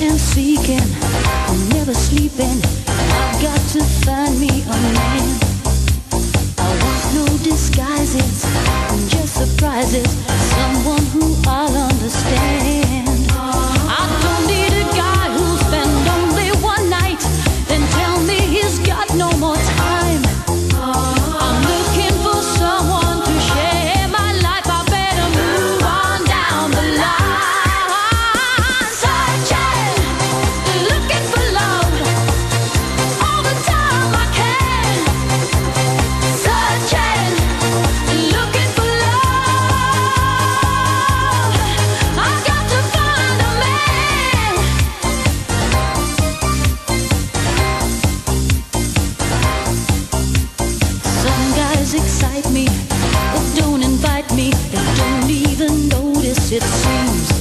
am seeking. I'm never sleeping. I've got to find me a man. I want no disguises, just surprises. It seems.